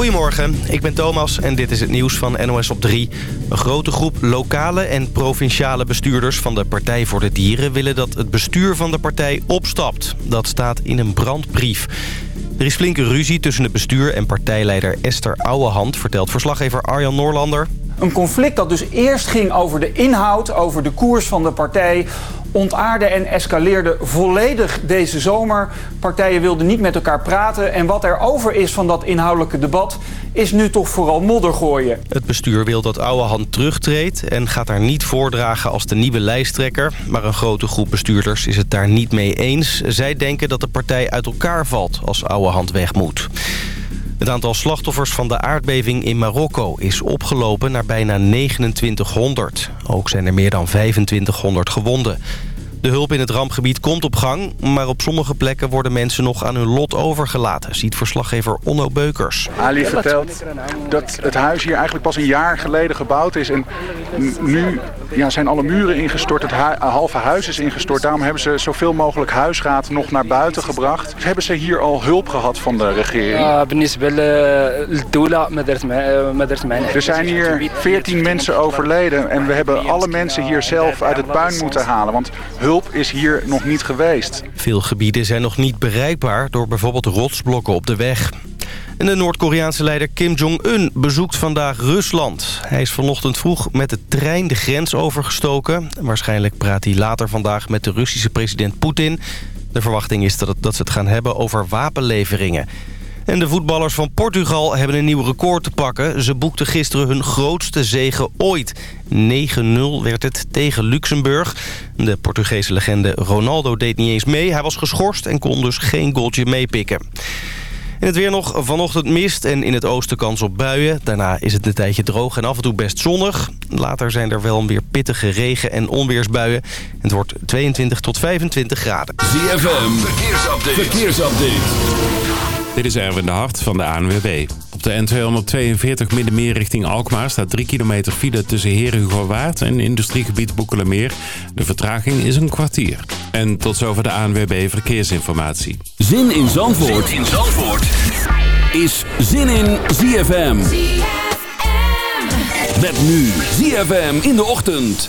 Goedemorgen, ik ben Thomas en dit is het nieuws van NOS op 3. Een grote groep lokale en provinciale bestuurders van de Partij voor de Dieren... willen dat het bestuur van de partij opstapt. Dat staat in een brandbrief. Er is flinke ruzie tussen het bestuur en partijleider Esther Ouwehand... vertelt verslaggever Arjan Noorlander. Een conflict dat dus eerst ging over de inhoud, over de koers van de partij ontaarde en escaleerde volledig deze zomer. Partijen wilden niet met elkaar praten. En wat er over is van dat inhoudelijke debat is nu toch vooral modder gooien. Het bestuur wil dat Ouwehand terugtreedt en gaat haar niet voordragen als de nieuwe lijsttrekker. Maar een grote groep bestuurders is het daar niet mee eens. Zij denken dat de partij uit elkaar valt als Ouwehand weg moet. Het aantal slachtoffers van de aardbeving in Marokko is opgelopen naar bijna 2900. Ook zijn er meer dan 2500 gewonden. De hulp in het rampgebied komt op gang, maar op sommige plekken worden mensen nog aan hun lot overgelaten, ziet verslaggever Onno Beukers. Ali vertelt dat het huis hier eigenlijk pas een jaar geleden gebouwd is en nu ja, zijn alle muren ingestort, het halve huis is ingestort. Daarom hebben ze zoveel mogelijk huisraad nog naar buiten gebracht. Hebben ze hier al hulp gehad van de regering? Er zijn hier 14 mensen overleden en we hebben alle mensen hier zelf uit het puin moeten halen, want hulp is hier nog niet geweest. Veel gebieden zijn nog niet bereikbaar door bijvoorbeeld rotsblokken op de weg. En de Noord-Koreaanse leider Kim Jong-un bezoekt vandaag Rusland. Hij is vanochtend vroeg met de trein de grens overgestoken. Waarschijnlijk praat hij later vandaag met de Russische president Poetin. De verwachting is dat, dat ze het gaan hebben over wapenleveringen. En de voetballers van Portugal hebben een nieuw record te pakken. Ze boekten gisteren hun grootste zege ooit. 9-0 werd het tegen Luxemburg. De Portugese legende Ronaldo deed niet eens mee. Hij was geschorst en kon dus geen goaltje meepikken. In het weer nog vanochtend mist en in het oosten kans op buien. Daarna is het een tijdje droog en af en toe best zonnig. Later zijn er wel weer pittige regen- en onweersbuien. Het wordt 22 tot 25 graden. ZFM, verkeersupdate. verkeersupdate. Dit is Erwin de Hart van de ANWB. Op de N242 Middenmeer richting Alkmaar staat 3 kilometer file tussen Herenhugowaard en industriegebied Boekelemeer. De vertraging is een kwartier. En tot zover de ANWB Verkeersinformatie. Zin in Zandvoort, zin in Zandvoort. is Zin in ZFM. ZFM. Met nu ZFM in de ochtend.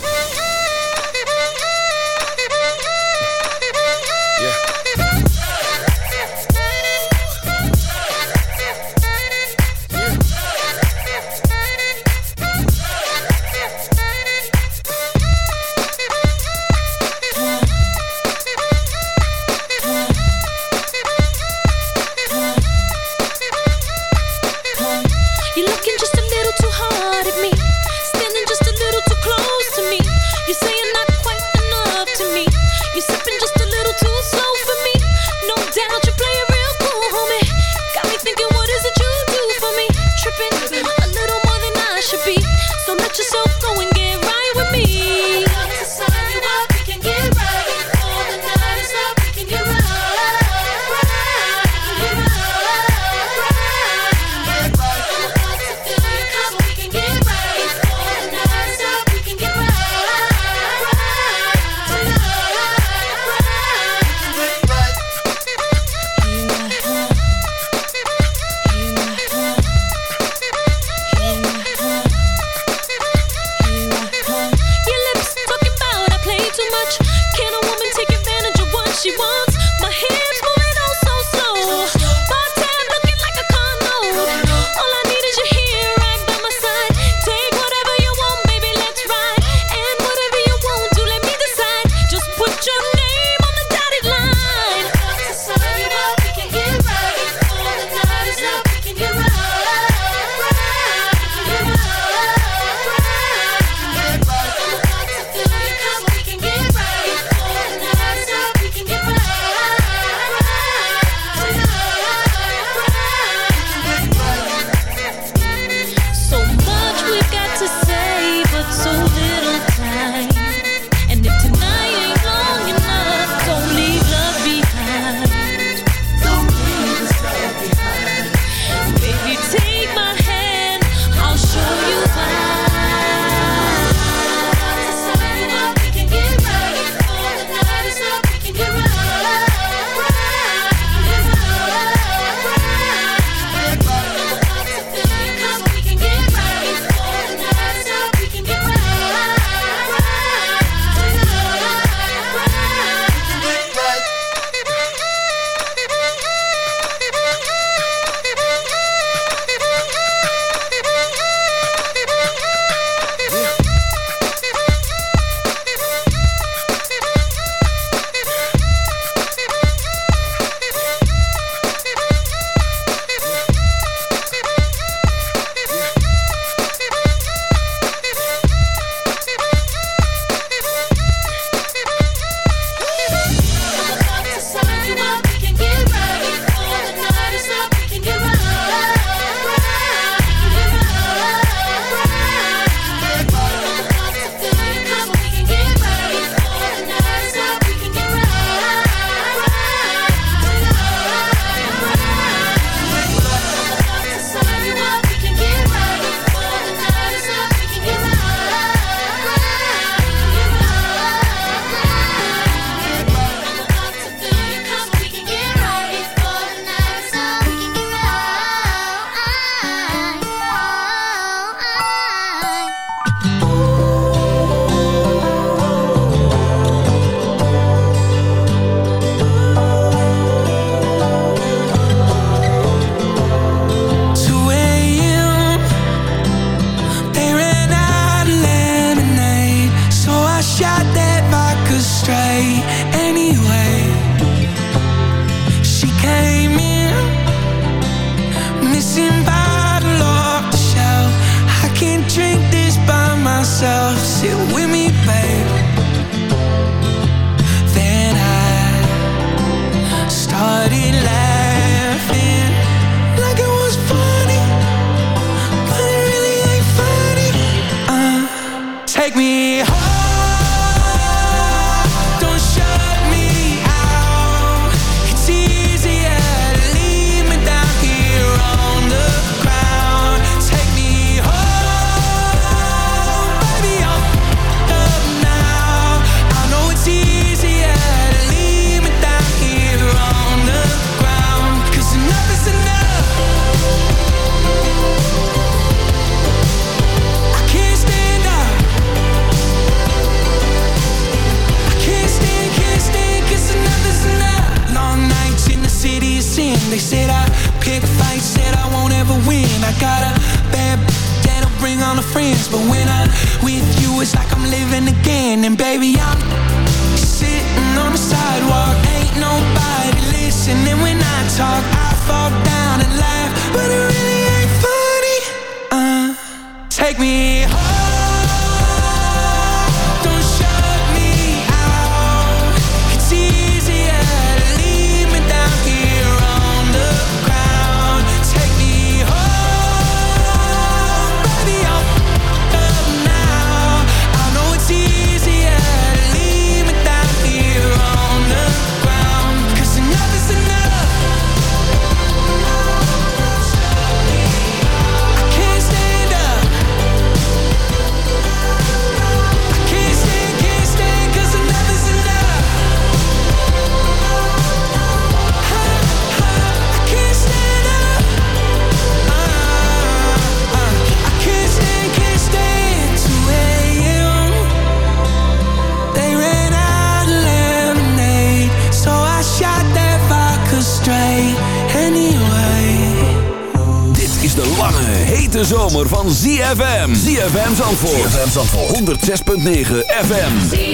Zandvoort. ZFM Zandvoort. 106.9 FM.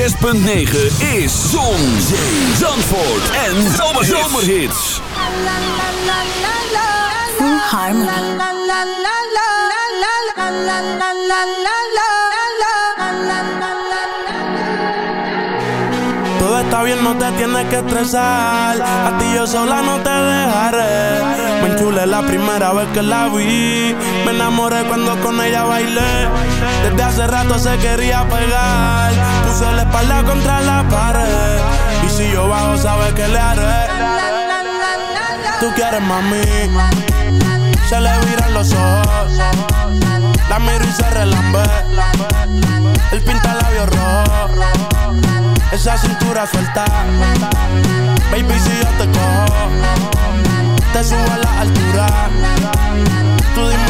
106.9 is Zon, Zee, Zandvoort en Zomerhits. Full Harmony. Todo está bien, no te tienes que estresar. A ti yo sola no te dejaré. Me enchulé la primera vez que la vi. Me enamoré cuando con ella bailé. Desde hace rato se quería pegar. Puso la espalda contra la pared. Y si yo bajo, sabes que le haré. Tú quieres mami. Se le viran los ojos. La miro y se relambe. El pinta labios rojo. Esa cintura suelta. Baby, si yo te cojo, te subo a la altura. Tú dime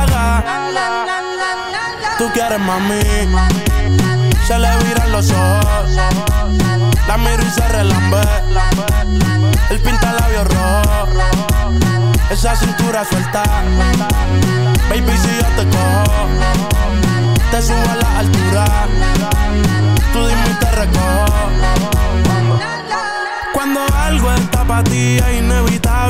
Tú quieres mami. Se le viran los ojos. La miro y se relambe. El pinta labios rojo. Esa cintura suelta. Baby, si yo te cojo, te subo a la altura. Tú dime y te recojo cuando algo está para ti es inevitable,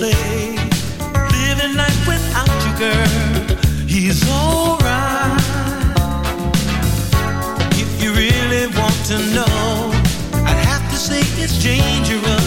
Living life without you, girl, he's alright. If you really want to know, I'd have to say it's dangerous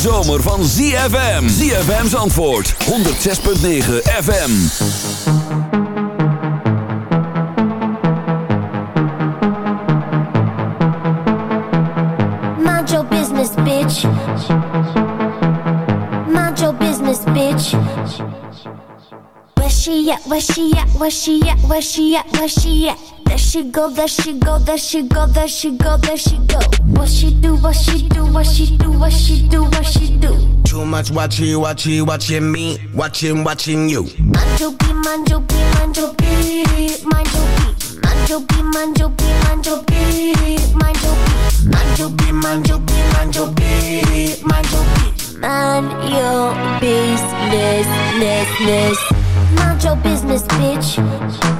zomer van ZFM. ZFM's antwoord 106.9 FM. Mind your business, bitch. Mind your business, bitch. Where she at? Where she at? Where she at? Where she at? Where she at? she go, there she go, there she go, there she go, there she go. What she do, what she do, what she do, what she do, what she do. Too much watching, watching, watching me, watching, watching you. Manjo be, manjo be, manjo be, be. Be, be, be, be. Be, be, be, be. Your business, business, business. Mind your business, bitch.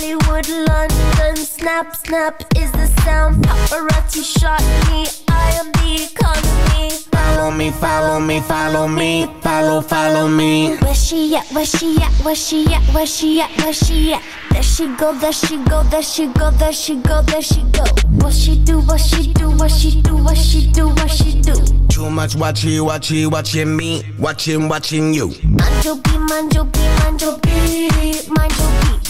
Hollywood, London. Snap, snap is the sound. Paparazzi shot me. I am the economy. Follow me, follow me, follow me, follow, follow me. Where she at? Where she at? Where she at? Where she at? Where she at? There she go, there she go, there she go, there she go, there she go. What she do? What she do? What she do? What she do? What she do? Too much watching, watching, watching me, watching, watching you. Manjo B, manjo B, manjo B, manjo B.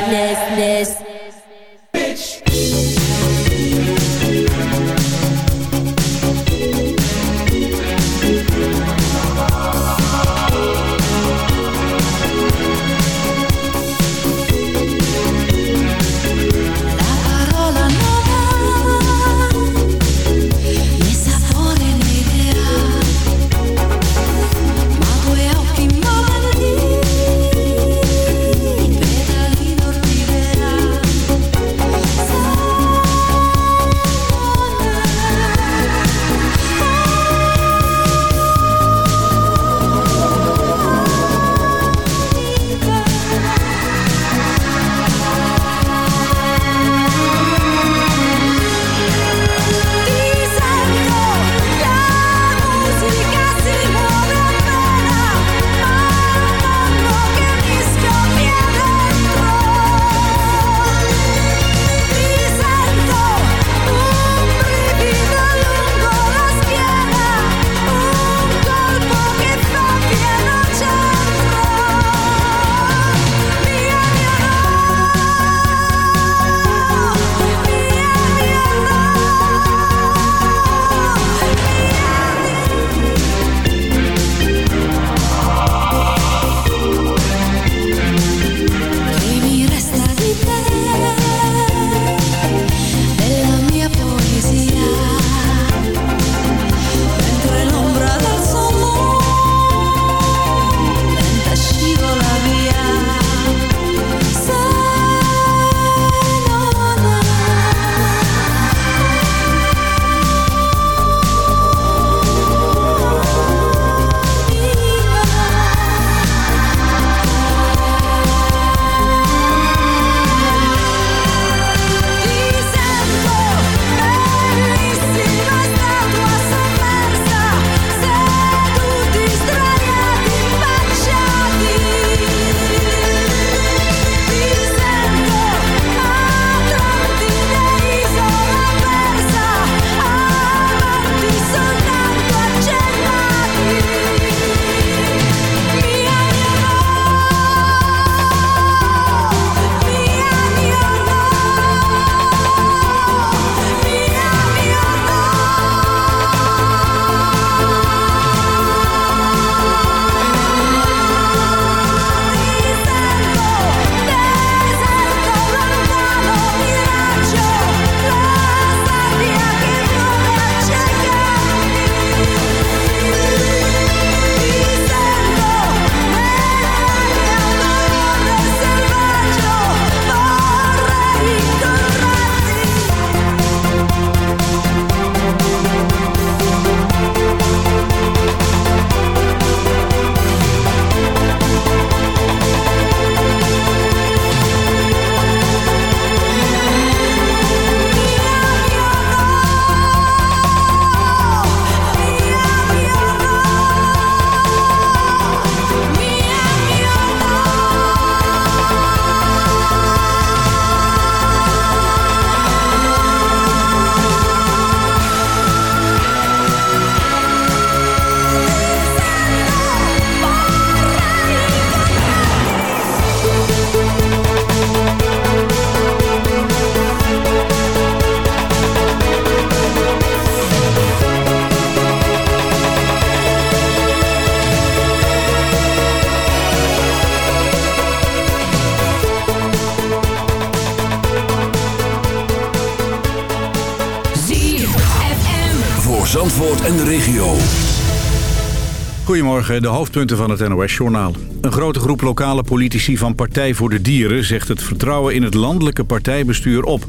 Goedemorgen, de hoofdpunten van het NOS-journaal. Een grote groep lokale politici van Partij voor de Dieren... zegt het vertrouwen in het landelijke partijbestuur op.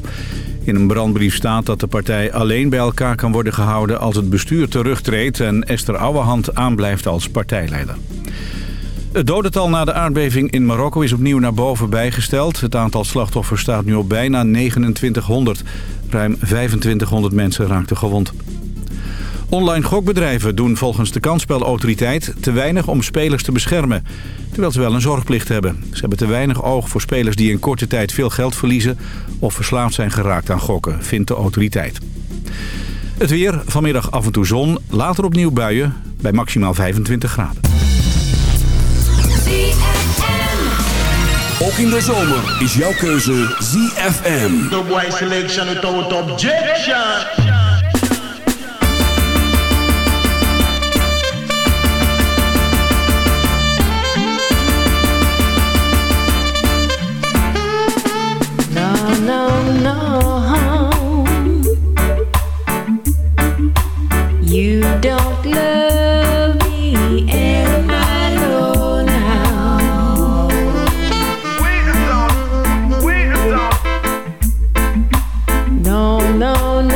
In een brandbrief staat dat de partij alleen bij elkaar kan worden gehouden... als het bestuur terugtreedt en Esther Ouwehand aanblijft als partijleider. Het dodental na de aardbeving in Marokko is opnieuw naar boven bijgesteld. Het aantal slachtoffers staat nu op bijna 2900. Ruim 2500 mensen raakten gewond. Online gokbedrijven doen volgens de kansspelautoriteit te weinig om spelers te beschermen. Terwijl ze wel een zorgplicht hebben. Ze hebben te weinig oog voor spelers die in korte tijd veel geld verliezen... of verslaafd zijn geraakt aan gokken, vindt de autoriteit. Het weer, vanmiddag af en toe zon, later opnieuw buien bij maximaal 25 graden. Ook in de zomer is jouw keuze ZFM. The no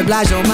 oblige, oh my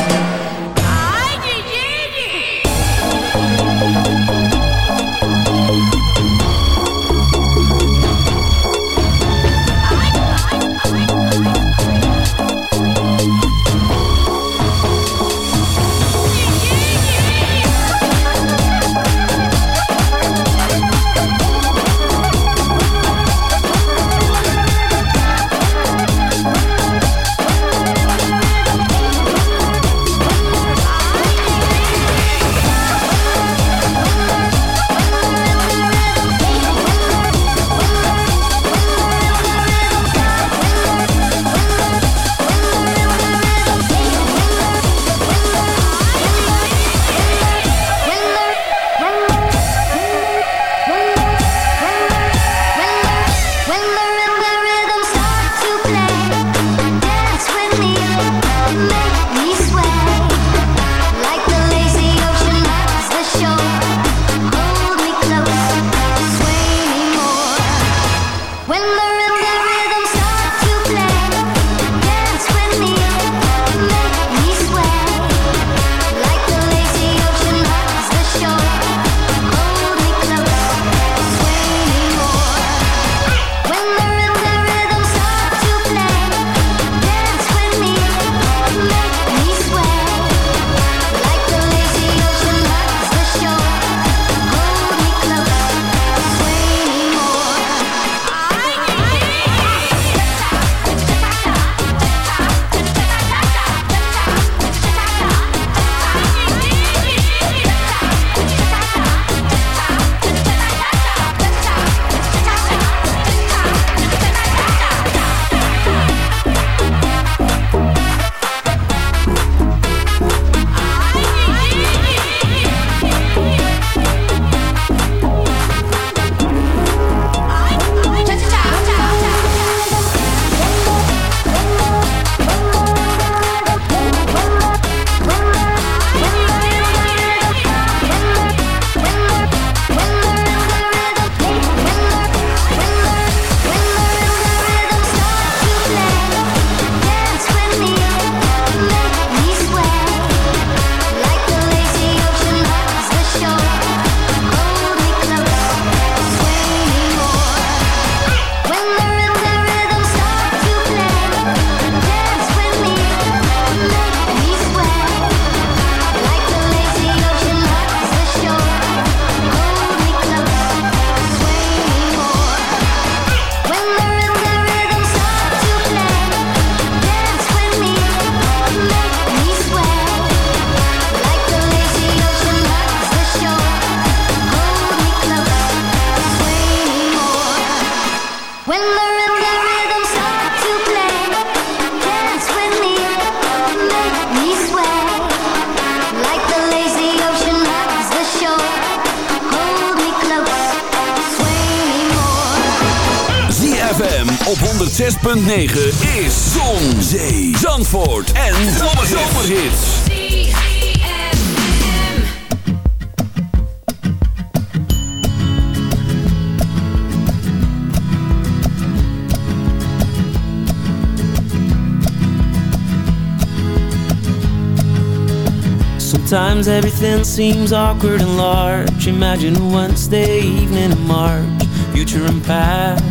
106.9 is Zon, Zee, Zandvoort en Zomerhits. Sometimes everything seems awkward and large. Imagine a Wednesday evening in March, future and past